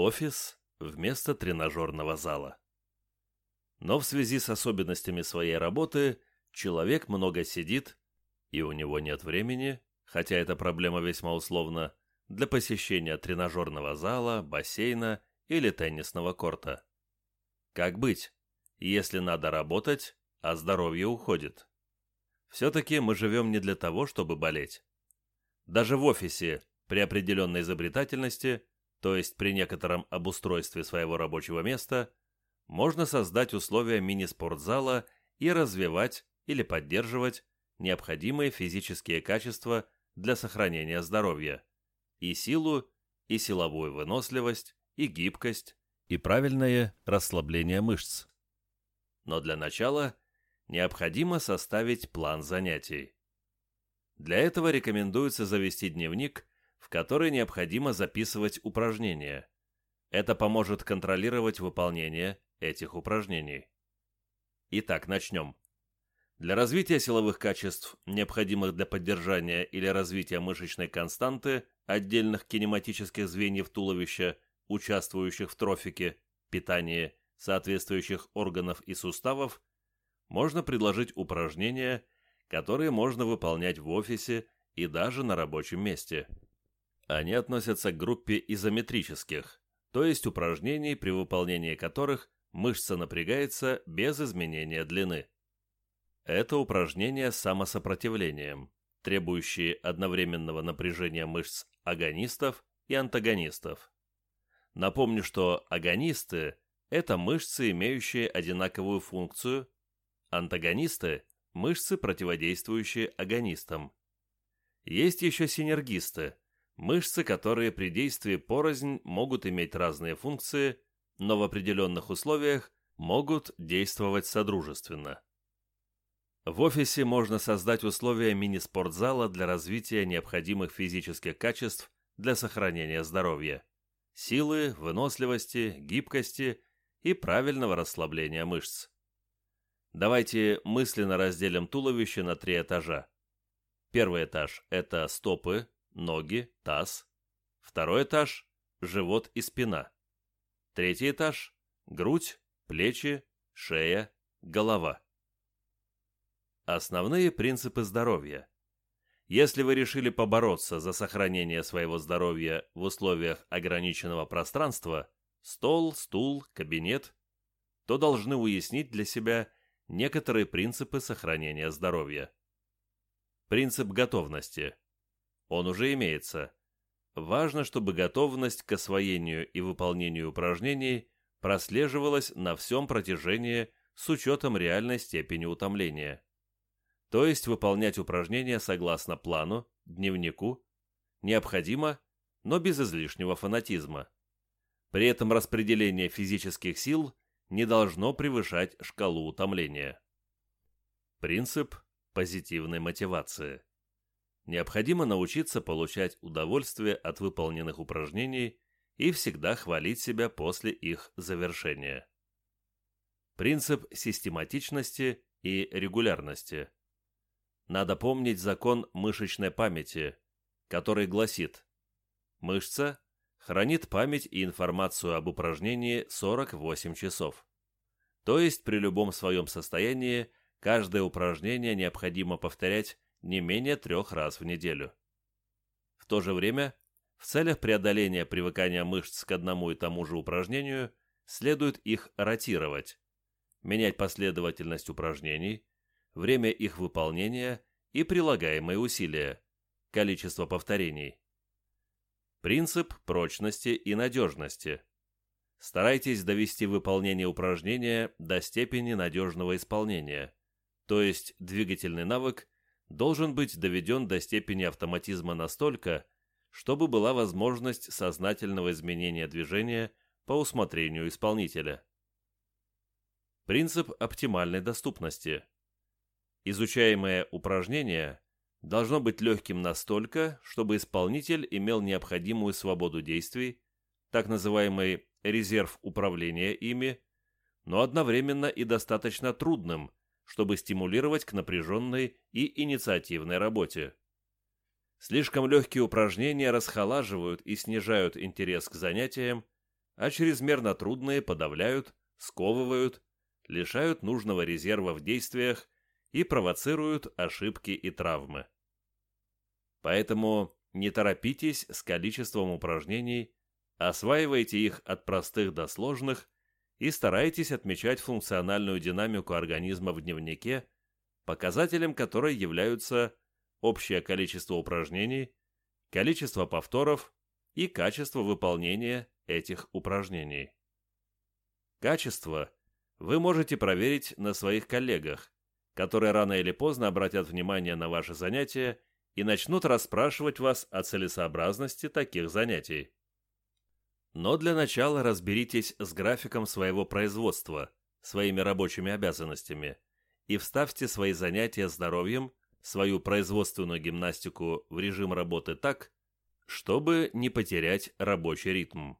Офис вместо тренажерного зала. Но в связи с особенностями своей работы человек много сидит, и у него нет времени, хотя эта проблема весьма условна, для посещения тренажерного зала, бассейна или теннисного корта. Как быть, если надо работать, а здоровье уходит? Все-таки мы живем не для того, чтобы болеть. Даже в офисе, при определенной изобретательности, то есть при некотором обустройстве своего рабочего места, можно создать условия мини-спортзала и развивать или поддерживать необходимые физические качества для сохранения здоровья, и силу, и силовую выносливость, и гибкость, и правильное расслабление мышц. Но для начала необходимо составить план занятий. Для этого рекомендуется завести дневник, в который необходимо записывать упражнения. Это поможет контролировать выполнение этих упражнений. Итак, начнем. Для развития силовых качеств, необходимых для поддержания или развития мышечной константы отдельных кинематических звеньев туловища, участвующих в трофике, питании соответствующих органов и суставов, можно предложить упражнения, которые можно выполнять в офисе и даже на рабочем месте. Они относятся к группе изометрических, то есть упражнений, при выполнении которых мышца напрягается без изменения длины. Это упражнения с самосопротивлением, требующие одновременного напряжения мышц агонистов и антагонистов. Напомню, что агонисты – это мышцы, имеющие одинаковую функцию, антагонисты – мышцы, противодействующие агонистам. Есть еще синергисты – мышцы, которые при действии порознь могут иметь разные функции, но в определенных условиях могут действовать содружественно. В офисе можно создать условия мини-спортзала для развития необходимых физических качеств для сохранения здоровья, силы, выносливости, гибкости и правильного расслабления мышц. Давайте мысленно разделим туловище на три этажа. Первый этаж – это стопы, ноги, таз. Второй этаж – живот и спина. Третий этаж – грудь, плечи, шея, голова. Основные принципы здоровья. Если вы решили побороться за сохранение своего здоровья в условиях ограниченного пространства – стол, стул, кабинет – то должны уяснить для себя некоторые принципы сохранения здоровья. Принцип готовности. Он уже имеется. Важно, чтобы готовность к освоению и выполнению упражнений прослеживалась на всем протяжении с учетом реальной степени утомления. То есть выполнять упражнения согласно плану, дневнику, необходимо, но без излишнего фанатизма. При этом распределение физических сил не должно превышать шкалу утомления. Принцип позитивной мотивации. Необходимо научиться получать удовольствие от выполненных упражнений и всегда хвалить себя после их завершения. Принцип систематичности и регулярности. Надо помнить закон мышечной памяти, который гласит «Мышца хранит память и информацию об упражнении 48 часов». То есть при любом своем состоянии каждое упражнение необходимо повторять не менее трех раз в неделю. В то же время, в целях преодоления привыкания мышц к одному и тому же упражнению, следует их ротировать, менять последовательность упражнений, время их выполнения и прилагаемые усилия, количество повторений. Принцип прочности и надежности. Старайтесь довести выполнение упражнения до степени надежного исполнения, то есть двигательный навык должен быть доведен до степени автоматизма настолько, чтобы была возможность сознательного изменения движения по усмотрению исполнителя. Принцип оптимальной доступности. Изучаемое упражнение должно быть легким настолько, чтобы исполнитель имел необходимую свободу действий, так называемый резерв управления ими, но одновременно и достаточно трудным, чтобы стимулировать к напряженной и инициативной работе. Слишком легкие упражнения расхолаживают и снижают интерес к занятиям, а чрезмерно трудные подавляют, сковывают, лишают нужного резерва в действиях и провоцируют ошибки и травмы. Поэтому не торопитесь с количеством упражнений, осваивайте их от простых до сложных и старайтесь отмечать функциональную динамику организма в дневнике, показателем которой являются общее количество упражнений, количество повторов и качество выполнения этих упражнений. Качество вы можете проверить на своих коллегах, которые рано или поздно обратят внимание на ваши занятия и начнут расспрашивать вас о целесообразности таких занятий. Но для начала разберитесь с графиком своего производства, своими рабочими обязанностями, и вставьте свои занятия здоровьем, свою производственную гимнастику в режим работы так, чтобы не потерять рабочий ритм.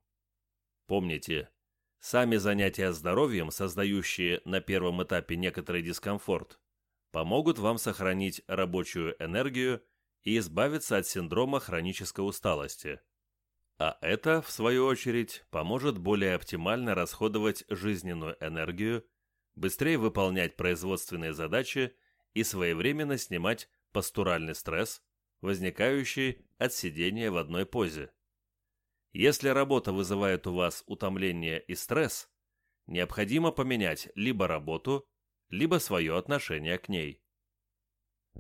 Помните, сами занятия здоровьем, создающие на первом этапе некоторый дискомфорт, помогут вам сохранить рабочую энергию и избавиться от синдрома хронической усталости. А это, в свою очередь, поможет более оптимально расходовать жизненную энергию, быстрее выполнять производственные задачи и своевременно снимать постуральный стресс, возникающий от сидения в одной позе. Если работа вызывает у вас утомление и стресс, необходимо поменять либо работу, либо свое отношение к ней.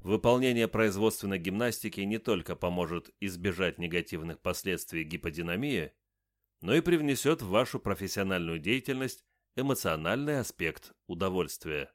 Выполнение производственной гимнастики не только поможет избежать негативных последствий гиподинамии, но и привнесет в вашу профессиональную деятельность эмоциональный аспект удовольствия.